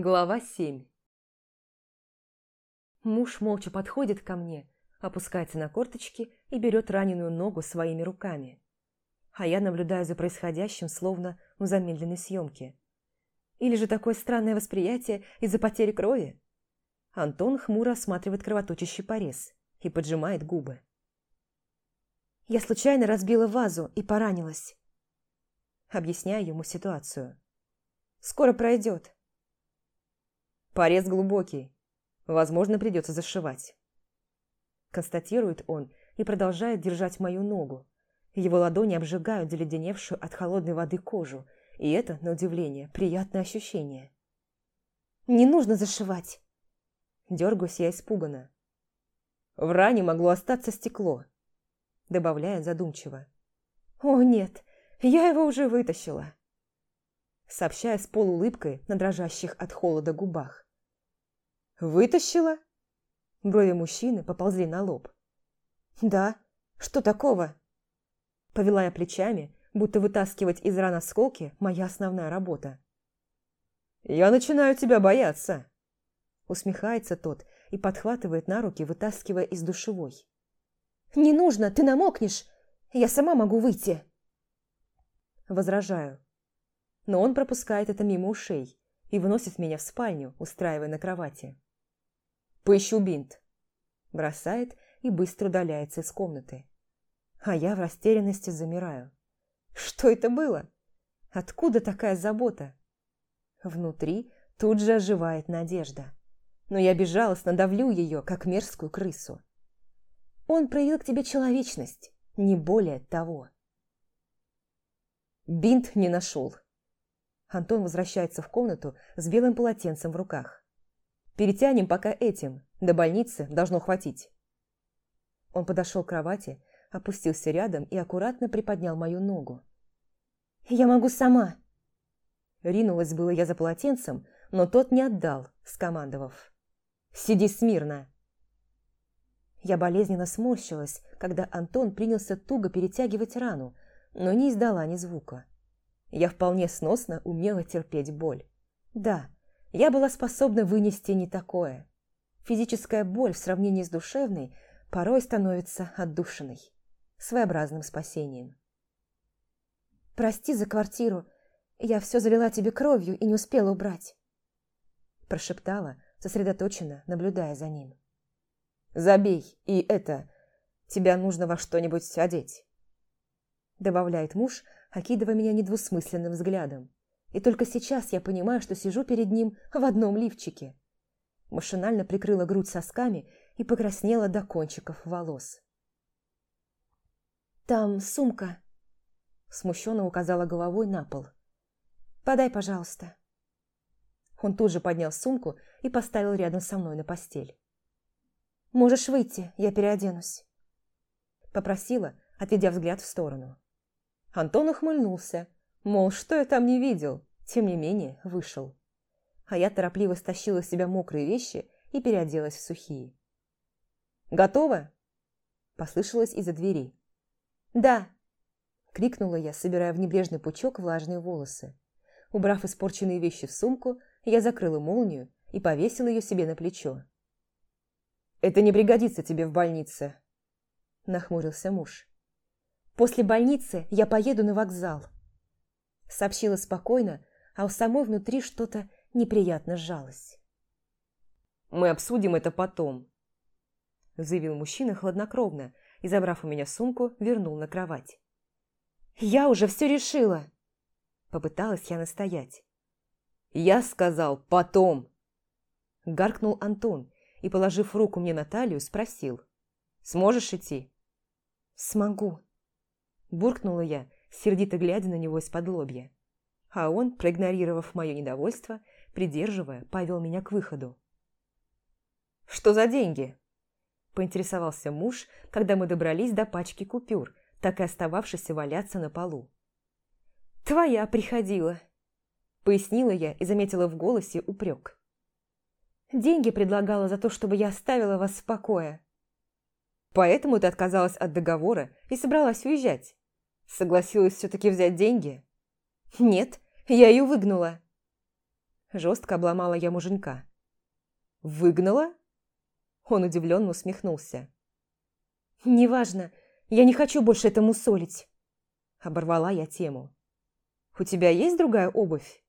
Глава 7 Муж молча подходит ко мне, опускается на корточки и берет раненую ногу своими руками. А я наблюдаю за происходящим, словно в замедленной съемке. Или же такое странное восприятие из-за потери крови? Антон хмуро осматривает кровоточащий порез и поджимает губы. Я случайно разбила вазу и поранилась. Объясняю ему ситуацию. Скоро пройдет. Порез глубокий. Возможно, придется зашивать. Констатирует он и продолжает держать мою ногу. Его ладони обжигают заледеневшую от холодной воды кожу, и это, на удивление, приятное ощущение. «Не нужно зашивать!» Дергаюсь я испуганно. В ране могло остаться стекло, добавляет задумчиво. «О, нет, я его уже вытащила!» Сообщая с полуулыбкой на дрожащих от холода губах. «Вытащила?» Брови мужчины поползли на лоб. «Да, что такого?» Повела я плечами, будто вытаскивать из ран осколки – моя основная работа. «Я начинаю тебя бояться!» Усмехается тот и подхватывает на руки, вытаскивая из душевой. «Не нужно, ты намокнешь! Я сама могу выйти!» Возражаю. Но он пропускает это мимо ушей и выносит меня в спальню, устраивая на кровати. «Поищу бинт!» Бросает и быстро удаляется из комнаты. А я в растерянности замираю. Что это было? Откуда такая забота? Внутри тут же оживает надежда. Но я безжалостно давлю ее, как мерзкую крысу. Он проявил к тебе человечность, не более того. Бинт не нашел. Антон возвращается в комнату с белым полотенцем в руках. Перетянем пока этим, до больницы должно хватить. Он подошел к кровати, опустился рядом и аккуратно приподнял мою ногу. «Я могу сама!» Ринулась было я за полотенцем, но тот не отдал, скомандовав. «Сиди смирно!» Я болезненно сморщилась, когда Антон принялся туго перетягивать рану, но не издала ни звука. Я вполне сносно умела терпеть боль. Да, я была способна вынести не такое. Физическая боль в сравнении с душевной порой становится отдушиной, своеобразным спасением. «Прости за квартиру, я все залила тебе кровью и не успела убрать», прошептала, сосредоточенно наблюдая за ним. «Забей, и это, тебя нужно во что-нибудь одеть», добавляет муж, окидывая меня недвусмысленным взглядом. И только сейчас я понимаю, что сижу перед ним в одном лифчике. Машинально прикрыла грудь сосками и покраснела до кончиков волос. «Там сумка», – смущенно указала головой на пол. «Подай, пожалуйста». Он тут же поднял сумку и поставил рядом со мной на постель. «Можешь выйти, я переоденусь», – попросила, отведя взгляд в сторону. Антон ухмыльнулся, мол, что я там не видел, тем не менее вышел. А я торопливо стащила с себя мокрые вещи и переоделась в сухие. «Готово?» – послышалось из-за двери. «Да!» – крикнула я, собирая в небрежный пучок влажные волосы. Убрав испорченные вещи в сумку, я закрыла молнию и повесила ее себе на плечо. «Это не пригодится тебе в больнице», – нахмурился муж. «После больницы я поеду на вокзал», – сообщила спокойно, а у самой внутри что-то неприятно сжалось. «Мы обсудим это потом», – заявил мужчина хладнокровно и, забрав у меня сумку, вернул на кровать. «Я уже все решила!» Попыталась я настоять. «Я сказал потом!» Гаркнул Антон и, положив руку мне на талию, спросил. «Сможешь идти?» «Смогу!» Буркнула я, сердито глядя на него из-под лобья. А он, проигнорировав мое недовольство, придерживая, повел меня к выходу. «Что за деньги?» Поинтересовался муж, когда мы добрались до пачки купюр, так и остававшейся валяться на полу. «Твоя приходила», – пояснила я и заметила в голосе упрек. «Деньги предлагала за то, чтобы я оставила вас в покое». «Поэтому ты отказалась от договора и собралась уезжать?» Согласилась все-таки взять деньги? Нет, я ее выгнала. Жестко обломала я муженька. «Выгнала?» Он удивленно усмехнулся. «Неважно, я не хочу больше этому солить!» Оборвала я тему. «У тебя есть другая обувь?»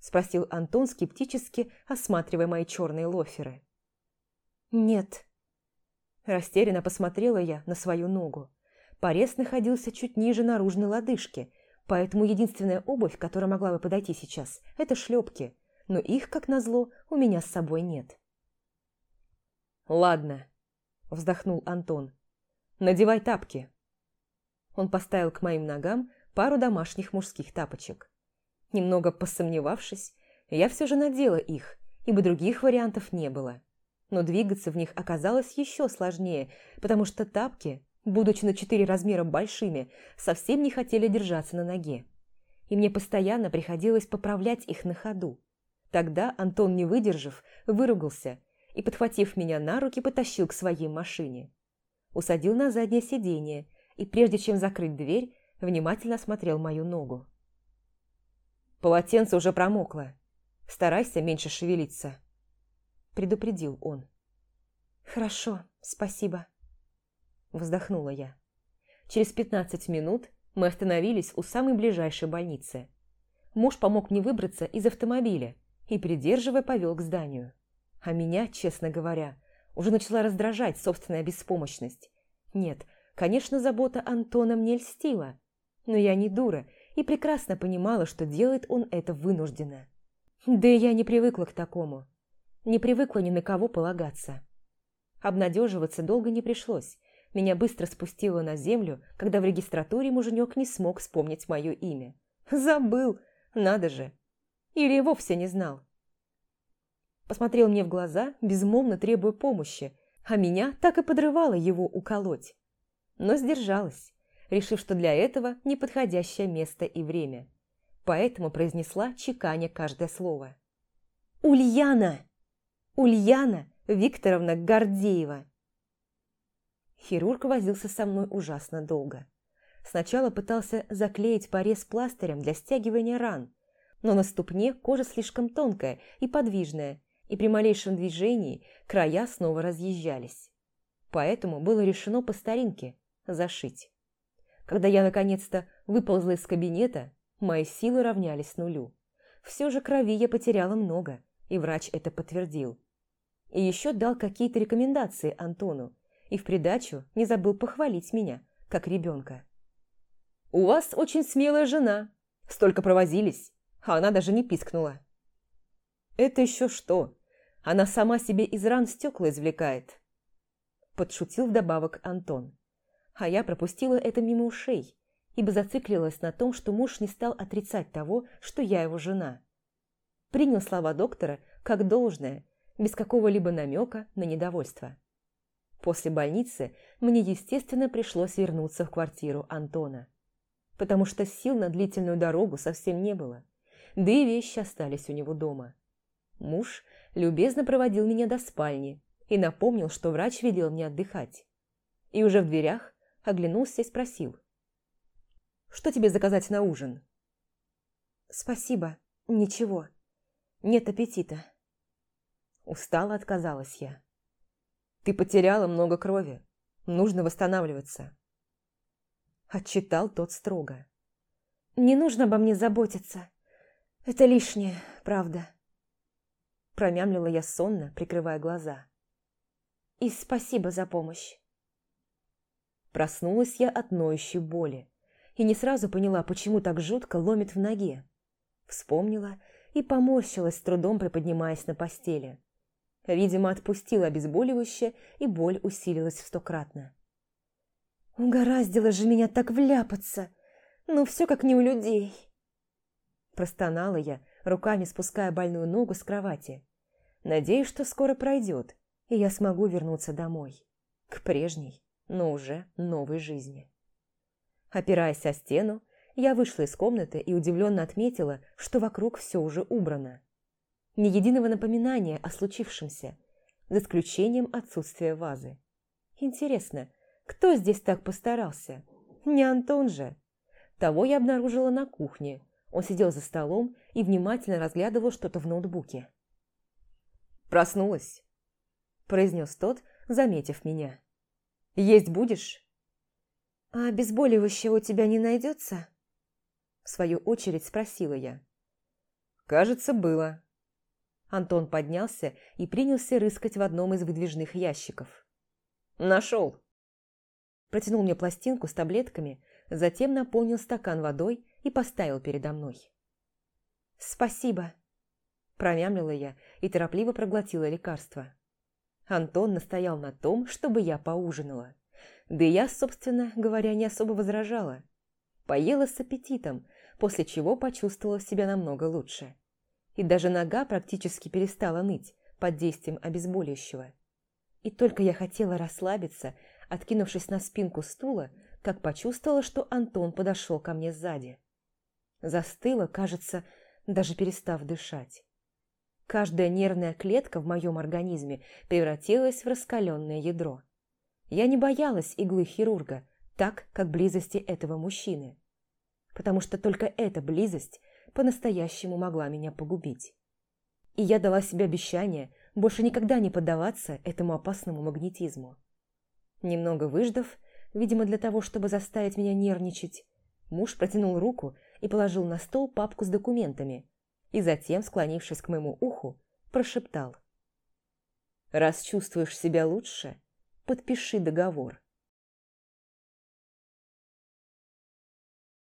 Спросил Антон скептически, осматривая мои черные лоферы. «Нет». Растерянно посмотрела я на свою ногу. Порез находился чуть ниже наружной лодыжки, поэтому единственная обувь, которая могла бы подойти сейчас, это шлепки, но их, как назло, у меня с собой нет. «Ладно», – вздохнул Антон. «Надевай тапки». Он поставил к моим ногам пару домашних мужских тапочек. Немного посомневавшись, я все же надела их, ибо других вариантов не было. Но двигаться в них оказалось еще сложнее, потому что тапки, будучи на четыре размера большими, совсем не хотели держаться на ноге. И мне постоянно приходилось поправлять их на ходу. Тогда Антон, не выдержав, выругался и, подхватив меня на руки, потащил к своей машине. Усадил на заднее сиденье и, прежде чем закрыть дверь, внимательно осмотрел мою ногу. «Полотенце уже промокло. Старайся меньше шевелиться», – предупредил он. «Хорошо, спасибо», – вздохнула я. Через пятнадцать минут мы остановились у самой ближайшей больницы. Муж помог мне выбраться из автомобиля и, придерживая, повел к зданию. А меня, честно говоря, уже начала раздражать собственная беспомощность. Нет, конечно, забота Антона мне льстила, но я не дура и прекрасно понимала, что делает он это вынужденно. Да и я не привыкла к такому. Не привыкла ни на кого полагаться. Обнадеживаться долго не пришлось. Меня быстро спустило на землю, когда в регистратуре муженек не смог вспомнить мое имя. Забыл, надо же. Или вовсе не знал посмотрел мне в глаза, безмолвно требуя помощи, а меня так и подрывало его уколоть. Но сдержалась, решив, что для этого неподходящее место и время. Поэтому произнесла, чеканя каждое слово. «Ульяна! Ульяна Викторовна Гордеева!» Хирург возился со мной ужасно долго. Сначала пытался заклеить порез пластырем для стягивания ран, но на ступне кожа слишком тонкая и подвижная, и при малейшем движении края снова разъезжались. Поэтому было решено по старинке зашить. Когда я наконец-то выползла из кабинета, мои силы равнялись нулю. Все же крови я потеряла много, и врач это подтвердил. И еще дал какие-то рекомендации Антону, и в придачу не забыл похвалить меня, как ребенка. «У вас очень смелая жена. Столько провозились, а она даже не пискнула». «Это еще что? Она сама себе из ран стекла извлекает. Подшутил вдобавок Антон. А я пропустила это мимо ушей, ибо зациклилась на том, что муж не стал отрицать того, что я его жена. Принял слова доктора как должное, без какого-либо намека на недовольство. После больницы мне, естественно, пришлось вернуться в квартиру Антона, потому что сил на длительную дорогу совсем не было, да и вещи остались у него дома. Муж любезно проводил меня до спальни и напомнил, что врач велел мне отдыхать. И уже в дверях оглянулся и спросил. «Что тебе заказать на ужин?» «Спасибо, ничего. Нет аппетита». Устала отказалась я. «Ты потеряла много крови. Нужно восстанавливаться». Отчитал тот строго. «Не нужно обо мне заботиться. Это лишнее, правда» промямлила я сонно, прикрывая глаза. «И спасибо за помощь». Проснулась я от ноющей боли и не сразу поняла, почему так жутко ломит в ноге. Вспомнила и поморщилась, с трудом приподнимаясь на постели. Видимо, отпустила обезболивающее, и боль усилилась в стократно. «Угораздило же меня так вляпаться! Ну, все как не у людей!» Простонала я, руками спуская больную ногу с кровати. Надеюсь, что скоро пройдет, и я смогу вернуться домой. К прежней, но уже новой жизни. Опираясь о стену, я вышла из комнаты и удивленно отметила, что вокруг все уже убрано. Ни единого напоминания о случившемся, за исключением отсутствия вазы. Интересно, кто здесь так постарался? Не Антон же. Того я обнаружила на кухне, Он сидел за столом и внимательно разглядывал что-то в ноутбуке. «Проснулась», – произнес тот, заметив меня. «Есть будешь?» «А обезболивающего у тебя не найдется?» В свою очередь спросила я. «Кажется, было». Антон поднялся и принялся рыскать в одном из выдвижных ящиков. «Нашел!» Протянул мне пластинку с таблетками, затем наполнил стакан водой и поставил передо мной. «Спасибо!» Промямлила я и торопливо проглотила лекарство. Антон настоял на том, чтобы я поужинала. Да и я, собственно говоря, не особо возражала. Поела с аппетитом, после чего почувствовала себя намного лучше. И даже нога практически перестала ныть под действием обезболивающего. И только я хотела расслабиться, откинувшись на спинку стула, как почувствовала, что Антон подошел ко мне сзади. Застыла, кажется, даже перестав дышать. Каждая нервная клетка в моем организме превратилась в раскаленное ядро. Я не боялась иглы хирурга, так, как близости этого мужчины. Потому что только эта близость по-настоящему могла меня погубить. И я дала себе обещание больше никогда не поддаваться этому опасному магнетизму. Немного выждав, видимо, для того, чтобы заставить меня нервничать, муж протянул руку и положил на стол папку с документами, и затем, склонившись к моему уху, прошептал. «Раз чувствуешь себя лучше, подпиши договор».